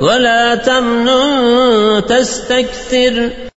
ولا تمنن تستكثر.